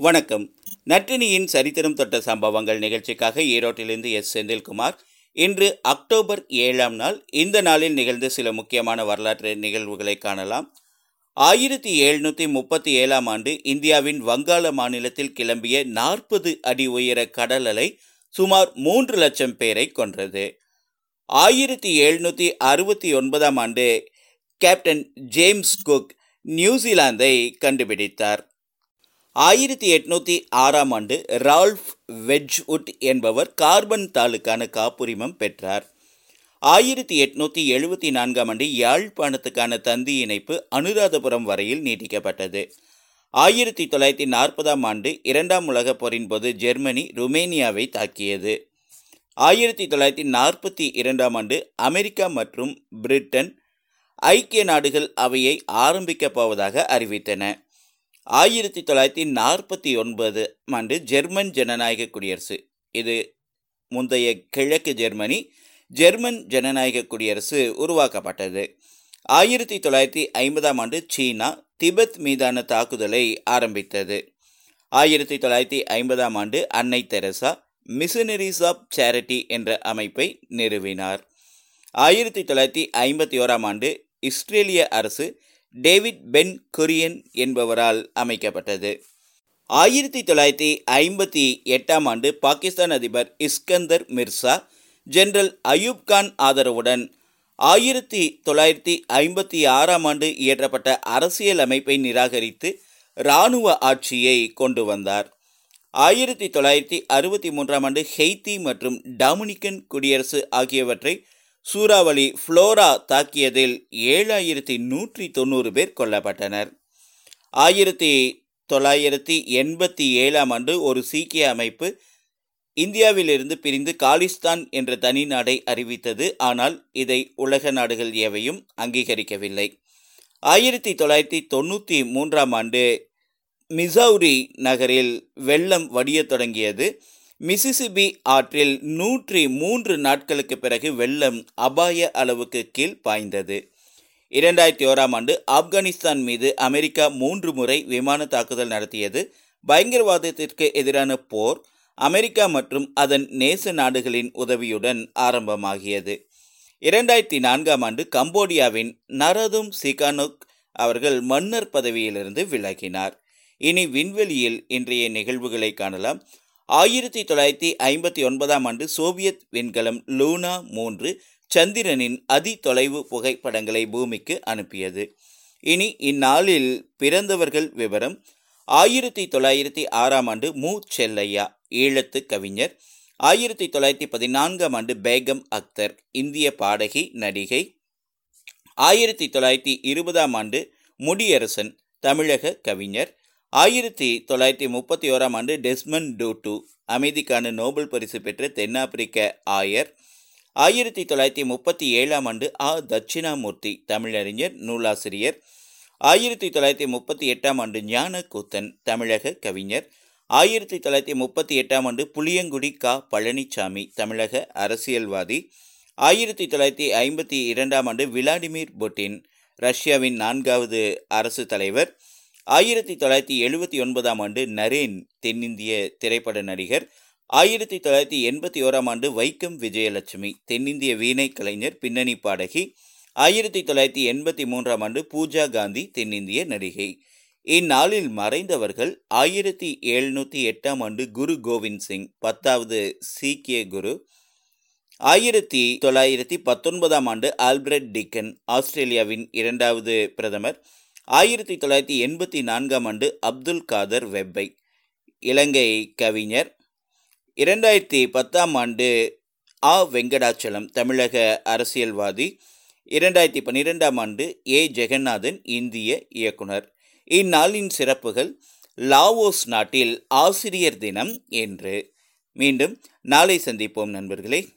வணக்கம். நற்றினியின் சரித்திரம் தொட்ட சம்பவங்கள் நிகழ்ச்சிக்காக ஈரோட்டிலிருந்து எஸ். செந்தில்குமார். இன்று அக்டோபர் ஏழாம் நாள். இந்த நாளில் நிகழ்ந்த சில முக்கியமான வரலாற்று நிகழ்வுகளை காணலாம். ஆயிரத்தி எழுநூற்றி முப்பத்தி ஏழாம் ஆண்டு இந்தியாவின் வங்காள மாநிலத்தில் கிளம்பிய நாற்பது அடி உயர கடல் அலை சுமார் மூன்று லட்சம் பேரை கொன்றது. ஆயிரத்தி எழுநூற்றி அறுபத்தி ஒன்பதாம் ஆண்டு கேப்டன் ஜேம்ஸ் குக் நியூசிலாந்தை கண்டுபிடித்தார். ஆயிரத்தி எட்நூற்றி ஆறாம் ஆண்டு ரால்ஃப் வெட்ஜ்வுட் என்பவர் கார்பன் தாளுக்கான காப்புரிமம் பெற்றார். ஆயிரத்தி எட்நூத்தி எழுபத்தி நான்காம் ஆண்டு யாழ்ப்பாணத்துக்கான தந்தி இணைப்பு அனுராதபுரம் வரையில் நீட்டிக்கப்பட்டது. ஆயிரத்தி தொள்ளாயிரத்தி நாற்பதாம் ஆண்டு இரண்டாம் உலகப் போரின் போது ஜெர்மனி ருமேனியாவை தாக்கியது. ஆயிரத்தி தொள்ளாயிரத்தி நாற்பத்தி இரண்டாம் ஆண்டு அமெரிக்கா மற்றும் பிரிட்டன் ஐக்கிய நாடுகள் அவையை ஆரம்பிக்கப் போவதாக அறிவித்தன. ஆயிரத்தி தொள்ளாயிரத்தி நாற்பத்தி ஒன்பது ஆண்டு ஜெர்மன் ஜனநாயக குடியரசு. இது முந்தைய கிழக்கு ஜெர்மனி ஜெர்மன் ஜனநாயக குடியரசு உருவாக்கப்பட்டது. ஆயிரத்தி தொள்ளாயிரத்தி ஐம்பதாம் ஆண்டு சீனா திபெத் மீதான தாக்குதலை ஆரம்பித்தது. ஆயிரத்தி தொள்ளாயிரத்தி ஐம்பதாம் ஆண்டு அன்னை தெரசா மிஷனரிஸ் ஆஃப் சேரிட்டி என்ற அமைப்பை நிறுவினார். ஆயிரத்தி தொள்ளாயிரத்தி ஐம்பத்தி ஓராம் ஆண்டு இஸ்ரேலிய அரசு டேவிட் பென் குரியன் என்பவரால் அமைக்கப்பட்டது. ஆயிரத்தி தொள்ளாயிரத்தி ஐம்பத்தி எட்டாம் ஆண்டு பாகிஸ்தான் அதிபர் இஸ்கந்தர் மிர்சா ஜெனரல் அயூப் கான் ஆதரவுடன் ஆயிரத்தி தொள்ளாயிரத்தி ஐம்பத்தி ஆறாம் ஆண்டு இயற்றப்பட்ட அரசியல் அமைப்பை நிராகரித்து இராணுவ ஆட்சியை கொண்டு வந்தார். ஆயிரத்தி தொள்ளாயிரத்தி அறுபத்தி மூன்றாம் ஆண்டு ஹெய்தி மற்றும் டாமினிக்கன் குடியரசு ஆகியவற்றை சூறாவளி ஃப்ளோரா தாக்கியதில் ஏழாயிரத்தி நூற்றி தொண்ணூறு பேர் கொல்லப்பட்டனர். ஆயிரத்தி தொள்ளாயிரத்தி எண்பத்தி ஏழாம் ஆண்டு ஒரு சீக்கிய அமைப்பு இந்தியாவிலிருந்து பிரிந்து காலிஸ்தான் என்ற தனி நாடை அறிவித்தது. ஆனால் இதை உலக நாடுகள் எவையும் அங்கீகரிக்கவில்லை. ஆயிரத்தி தொள்ளாயிரத்தி தொண்ணூற்றி மூன்றாம் ஆண்டு மிசௌரி நகரில் வெள்ளம் வடியத் தொடங்கியது. மிசிசிபி ஆற்றில் நூற்றி மூன்று நாட்களுக்கு பிறகு வெள்ளம் அபாய அளவுக்கு கீழ் பாய்ந்தது. இரண்டாயிரத்தி ஓராம் ஆண்டு ஆப்கானிஸ்தான் மீது அமெரிக்கா மூன்று முறை விமான தாக்குதல் நடத்தியது. பயங்கரவாதத்திற்கு எதிரான போர் அமெரிக்கா மற்றும் அதன் நேச நாடுகளின் உதவியுடன் ஆரம்பமாகியது. இரண்டாயிரத்தி நான்காம் ஆண்டு கம்போடியாவின் நரதும் சிகானோக் அவர்கள் மன்னர் பதவியிலிருந்து விலகினார். இனி விண்வெளியில் இன்றைய நிகழ்வுகளை காணலாம். ஆயிரத்தி தொள்ளாயிரத்தி ஐம்பத்தி ஒன்பதாம் ஆண்டு சோவியத் விண்கலம் லூனா மூன்று சந்திரனின் அதி தொலைவு புகைப்படங்களை பூமிக்கு அனுப்பியது. இனி இந்நாளில் பிறந்தவர்கள் விவரம். ஆயிரத்தி தொள்ளாயிரத்தி ஆறாம் ஆண்டு மு. செல்லையா ஈழத்து கவிஞர். ஆயிரத்தி தொள்ளாயிரத்தி பதினான்காம் ஆண்டு பேகம் அக்தர் இந்திய பாடகி நடிகை. ஆயிரத்தி தொள்ளாயிரத்தி இருபதாம் ஆண்டு முடியரசன் தமிழக கவிஞர். ஆயிரத்தி தொள்ளாயிரத்தி முப்பத்தி ஓராம் ஆண்டு டெஸ்மன் டூட்டு அமைதிக்கான நோபல் பரிசு பெற்ற தென்னாப்பிரிக்க ஆயர். ஆயிரத்தி தொள்ளாயிரத்தி முப்பத்தி ஏழாம் ஆண்டு ஆ. தட்சிணாமூர்த்தி தமிழறிஞர் நூலாசிரியர். ஆயிரத்தி தொள்ளாயிரத்தி முப்பத்தி எட்டாம் ஆண்டு ஞான கூத்தன் தமிழக கவிஞர். ஆயிரத்தி தொள்ளாயிரத்தி முப்பத்தி எட்டாம் ஆண்டு புளியங்குடி கா. பழனிசாமி தமிழக அரசியல்வாதி. ஆயிரத்தி தொள்ளாயிரத்தி ஐம்பத்தி இரண்டாம் ஆண்டு விளாடிமிர் புட்டின் ரஷ்யாவின் நான்காவது அரசு தலைவர். ஆயிரத்தி தொள்ளாயிரத்தி எழுபத்தி ஒன்பதாம் ஆண்டு நரேன் தென்னிந்திய திரைப்பட நடிகர். ஆயிரத்தி தொள்ளாயிரத்தி எண்பத்தி ஓராம் ஆண்டு வைக்கம் விஜயலட்சுமி தென்னிந்திய வீணை கலைஞர் பின்னணி பாடகி. ஆயிரத்தி தொள்ளாயிரத்தி எண்பத்தி மூன்றாம் ஆண்டு பூஜா காந்தி தென்னிந்திய நடிகை. இந்நாளில் மறைந்தவர்கள் ஆயிரத்தி எழுநூற்றி எட்டாம் ஆண்டு குரு கோவிந்த் சிங் பத்தாவது சீக்கிய குரு. ஆயிரத்தி தொள்ளாயிரத்தி பத்தொன்பதாம் ஆண்டு ஆல்பிரட் டிக்கன் ஆஸ்திரேலியாவின் இரண்டாவது பிரதமர். ஆயிரத்தி தொள்ளாயிரத்தி எண்பத்தி நான்காம் ஆண்டு அப்துல் காதர் வெப்பை இலங்கை கவிஞர். இரண்டாயிரத்தி பத்தாம் ஆண்டு ஆ. வெங்கடாச்சலம் தமிழக அரசியல்வாதி. இரண்டாயிரத்தி பன்னிரெண்டாம் ஆண்டு ஏ. ஜெகநாதன் இந்திய இயக்குனர். இந்நாளின் சிறப்புகள் லாவோஸ் நாட்டில் ஆசிரியர் தினம் என்று. மீண்டும் நாளை சந்திப்போம் நண்பர்களே.